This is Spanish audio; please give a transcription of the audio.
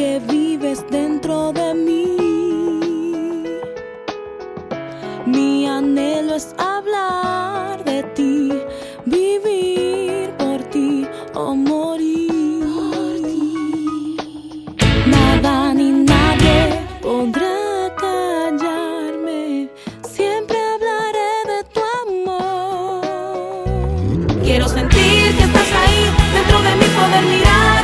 que vives dentro de mí. Mi anhelo es hablar de ti, vivir por ti o morir. Por ti. Nada ni nadie podrá. callarme Siempre hablaré de tu amor Quiero sentir que estás ahí, dentro de mí poder mirar.